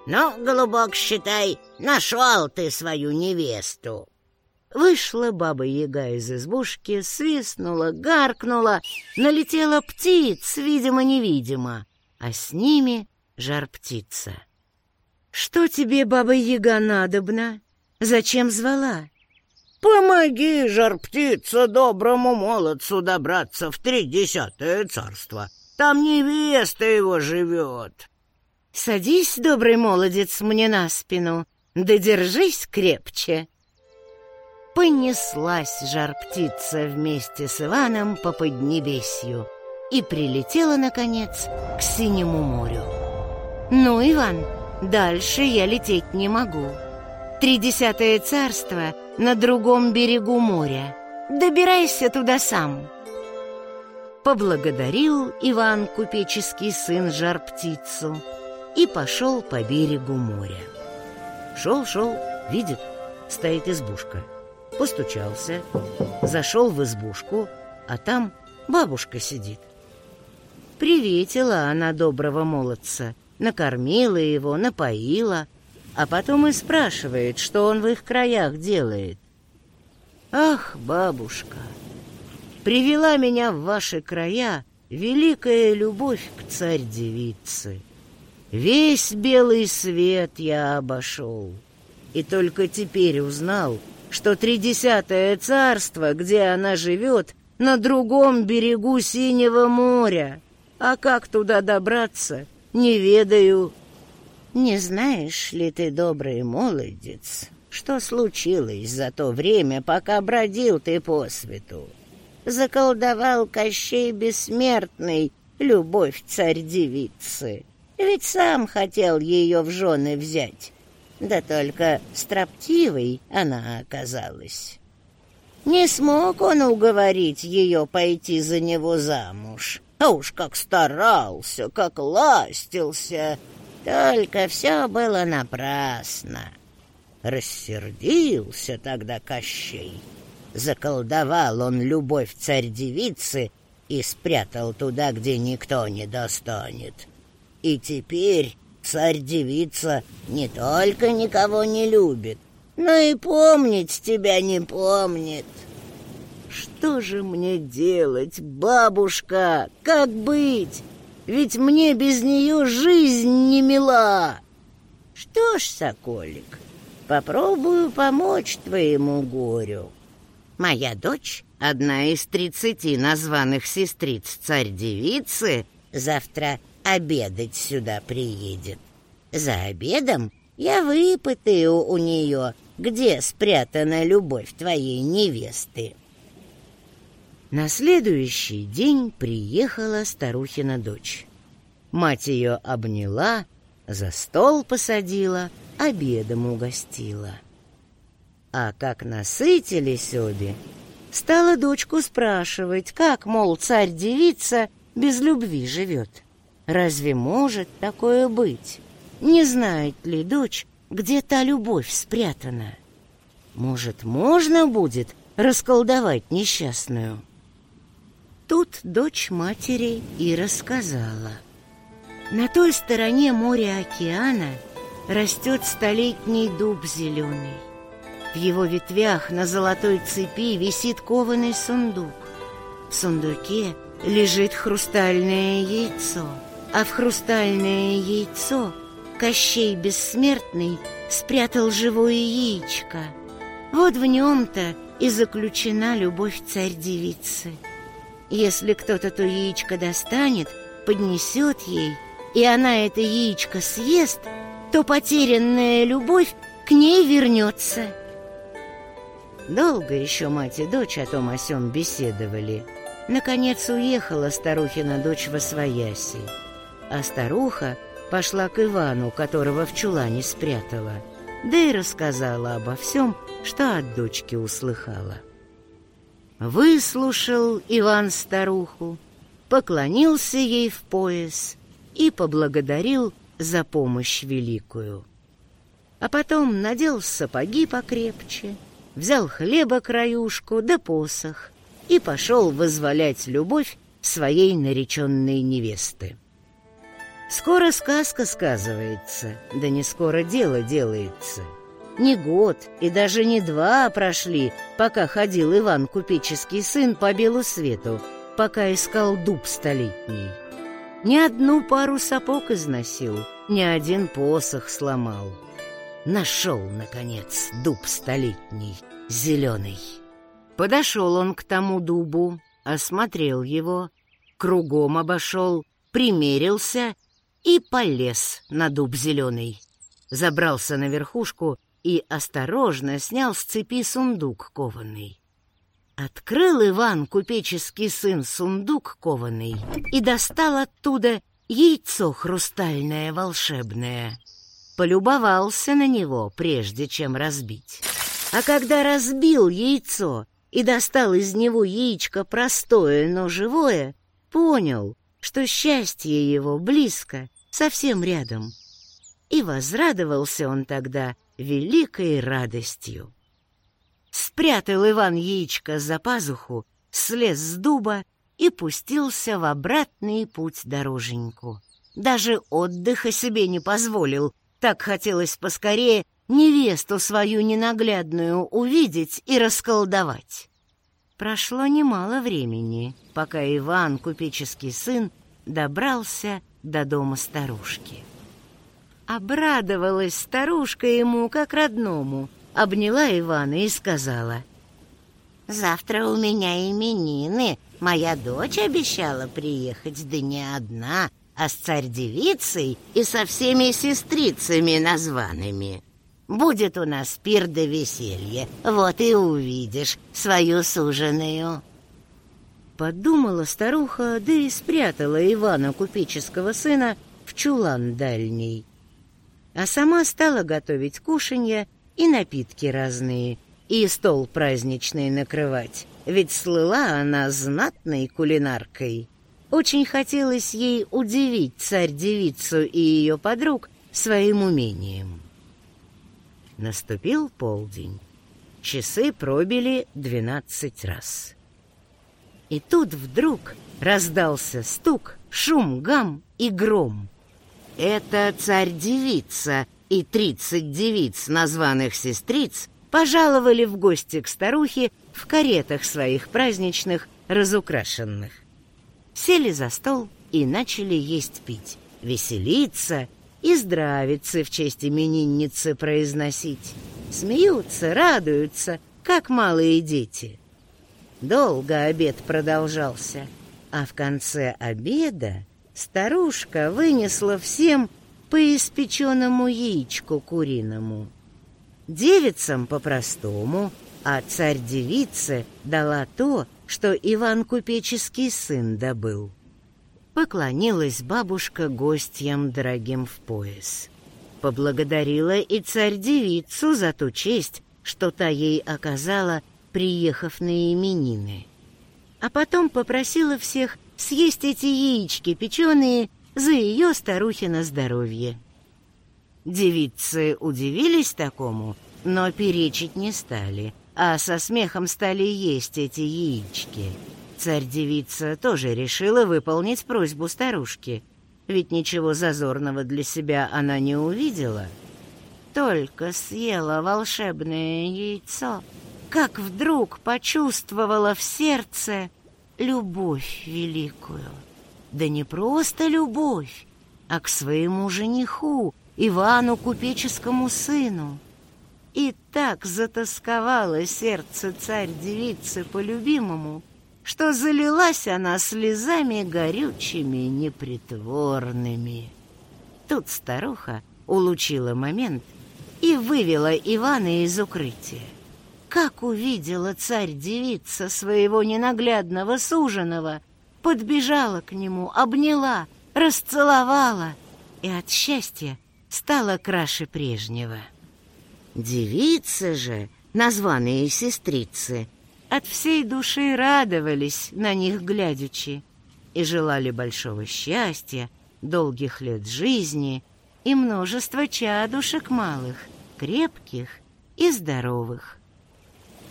Ну, голубок, считай, нашел ты свою невесту. Вышла баба-яга из избушки, свистнула, гаркнула, налетела птиц, видимо-невидимо, а с ними жар-птица. «Что тебе, баба-яга, надобно? Зачем звала?» Помоги, жар-птица, доброму молодцу добраться в тридесятое царство. Там невеста его живет. Садись, добрый молодец, мне на спину, да держись крепче. Понеслась жар-птица вместе с Иваном по поднебесью и прилетела, наконец, к синему морю. Ну, Иван, дальше я лететь не могу. Тридесятое царство — на другом берегу моря. Добирайся туда сам. Поблагодарил Иван, купеческий сын, жар-птицу, и пошел по берегу моря. Шел-шел, видит, стоит избушка. Постучался, зашел в избушку, а там бабушка сидит. Приветила она доброго молодца, накормила его, напоила, а потом и спрашивает, что он в их краях делает. «Ах, бабушка, привела меня в ваши края великая любовь к царь-девице. Весь белый свет я обошел, и только теперь узнал, что тридесятое царство, где она живет, на другом берегу Синего моря. А как туда добраться, не ведаю. Не знаешь ли ты, добрый молодец, что случилось за то время, пока бродил ты по свету? Заколдовал Кощей Бессмертный любовь царь-девицы. Ведь сам хотел ее в жены взять. Да только строптивой она оказалась. Не смог он уговорить ее пойти за него замуж. А уж как старался, как ластился. Только все было напрасно. Рассердился тогда Кощей. Заколдовал он любовь царь-девицы и спрятал туда, где никто не достанет. И теперь царь-девица не только никого не любит, но и помнить тебя не помнит. Что же мне делать, бабушка? Как быть? Ведь мне без нее жизнь не мила. Что ж, соколик, попробую помочь твоему горю. Моя дочь, одна из тридцати названных сестриц царь-девицы, завтра обедать сюда приедет. За обедом я выпытаю у нее, где спрятана любовь твоей невесты. На следующий день приехала старухина дочь. Мать ее обняла, за стол посадила, обедом угостила. А как насытились обе, стала дочку спрашивать, как, мол, царь-девица без любви живет. Разве может такое быть? Не знает ли дочь, где та любовь спрятана? Может, можно будет расколдовать несчастную? Тут дочь матери и рассказала. На той стороне моря-океана растет столетний дуб зеленый. В его ветвях на золотой цепи висит кованый сундук. В сундуке лежит хрустальное яйцо, а в хрустальное яйцо Кощей Бессмертный спрятал живое яичко. Вот в нем-то и заключена любовь царь-девицы. Если кто-то то яичко достанет, поднесет ей, и она это яичко съест, то потерянная любовь к ней вернется. Долго еще мать и дочь о том о сём беседовали. Наконец уехала старухина дочь во свояси, а старуха пошла к Ивану, которого в чулане спрятала, да и рассказала обо всем, что от дочки услыхала. Выслушал Иван старуху, поклонился ей в пояс и поблагодарил за помощь великую. А потом надел сапоги покрепче, взял хлеба краюшку да посох и пошел возволять любовь своей нареченной невесты. Скоро сказка сказывается, да не скоро дело делается — не год и даже не два прошли, пока ходил Иван, купеческий сын, по белу свету, пока искал дуб столетний. Ни одну пару сапог износил, ни один посох сломал. Нашел, наконец, дуб столетний, зеленый. Подошел он к тому дубу, осмотрел его, кругом обошел, примерился и полез на дуб зеленый. Забрался на верхушку и осторожно снял с цепи сундук кованый. Открыл Иван, купеческий сын, сундук кованый и достал оттуда яйцо хрустальное волшебное. Полюбовался на него, прежде чем разбить. А когда разбил яйцо и достал из него яичко простое, но живое, понял, что счастье его близко, совсем рядом. И возрадовался он тогда — великой радостью. Спрятал Иван яичко за пазуху, слез с дуба и пустился в обратный путь дороженьку. Даже отдыха себе не позволил, так хотелось поскорее невесту свою ненаглядную увидеть и расколдовать. Прошло немало времени, пока Иван, купеческий сын, добрался до дома старушки. Обрадовалась старушка ему как родному, обняла Ивана и сказала, «Завтра у меня именины, моя дочь обещала приехать, да не одна, а с царь-девицей и со всеми сестрицами названными». Будет у нас пир да веселье, вот и увидишь свою суженую». Подумала старуха, да и спрятала Ивана, купеческого сына, в чулан дальний. А сама стала готовить кушанья и напитки разные, и стол праздничный накрывать, ведь слыла она знатной кулинаркой. Очень хотелось ей удивить царь-девицу и ее подруг своим умением. Наступил полдень. Часы пробили двенадцать раз. И тут вдруг раздался стук, шум, гам и гром. Это царь-девица и тридцать девиц, названных сестриц, пожаловали в гости к старухе в каретах своих праздничных, разукрашенных. Сели за стол и начали есть пить, веселиться и здравицы в честь именинницы произносить. Смеются, радуются, как малые дети. Долго обед продолжался, а в конце обеда старушка вынесла всем по испеченному яичку куриному. Девицам по-простому, а царь-девице дала то, что Иван Купеческий сын добыл. Поклонилась бабушка гостям дорогим в пояс. Поблагодарила и царь-девицу за ту честь, что та ей оказала, приехав на именины. А потом попросила всех съесть эти яички печеные за ее старухино здоровье. Девицы удивились такому, но перечить не стали, а со смехом стали есть эти яички — Царь-девица тоже решила выполнить просьбу старушки, ведь ничего зазорного для себя она не увидела. Только съела волшебное яйцо, как вдруг почувствовала в сердце любовь великую. Да не просто любовь, а к своему жениху, Ивану Купеческому сыну. И так затасковало сердце царь-девицы по любимому, что залилась она слезами горючими, непритворными. Тут старуха улучила момент и вывела Ивана из укрытия. Как увидела царь-девица своего ненаглядного суженого, подбежала к нему, обняла, расцеловала и от счастья стала краше прежнего. Девицы же, названные сестрицы, от всей души радовались на них глядячи и желали большого счастья, долгих лет жизни и множества чадушек малых, крепких и здоровых.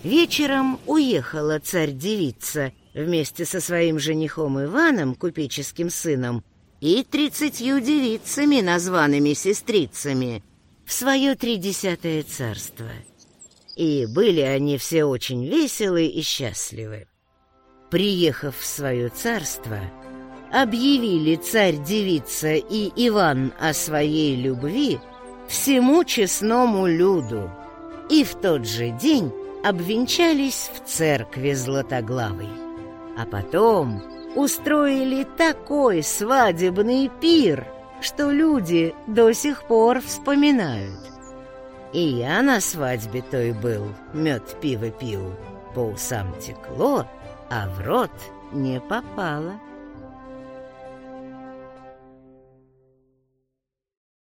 Вечером уехала царь-девица вместе со своим женихом Иваном, купеческим сыном, и тридцатью девицами, названными сестрицами, в свое тридесятое царство — и были они все очень веселы и счастливы. Приехав в свое царство, объявили царь-девица и Иван о своей любви всему честному люду, и в тот же день обвенчались в церкви Златоглавой. А потом устроили такой свадебный пир, что люди до сих пор вспоминают. И я на свадьбе той был, мед пиво пил, по усам текло, а в рот не попало.